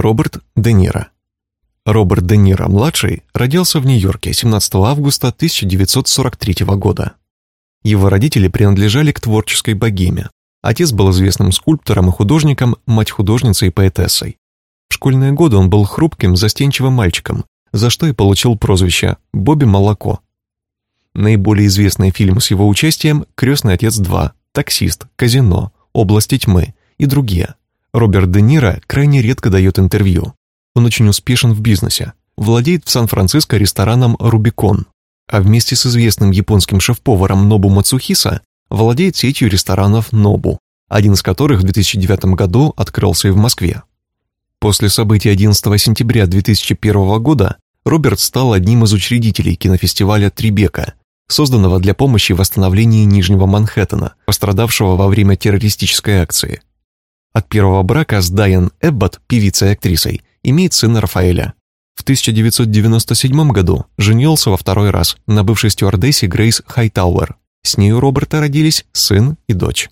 Роберт Де Ниро. Роберт Де Ниро-младший родился в Нью-Йорке 17 августа 1943 года. Его родители принадлежали к творческой богеме. Отец был известным скульптором и художником, мать художницей и поэтессой. В школьные годы он был хрупким, застенчивым мальчиком, за что и получил прозвище «Бобби Молоко». Наиболее известные фильмы с его участием «Крестный отец 2», «Таксист», «Казино», «Области тьмы» и другие. Роберт Де Ниро крайне редко дает интервью. Он очень успешен в бизнесе, владеет в Сан-Франциско рестораном «Рубикон», а вместе с известным японским шеф-поваром Нобу Мацухиса владеет сетью ресторанов «Нобу», один из которых в 2009 году открылся и в Москве. После событий 11 сентября 2001 года Роберт стал одним из учредителей кинофестиваля «Трибека», созданного для помощи в восстановлении Нижнего Манхэттена, пострадавшего во время террористической акции. От первого брака с Дайан Эббот, певицей и актрисой, имеет сына Рафаэля. В 1997 году женился во второй раз на бывшей стюардессе Грейс Хайтауэр. С ней у Роберта родились сын и дочь.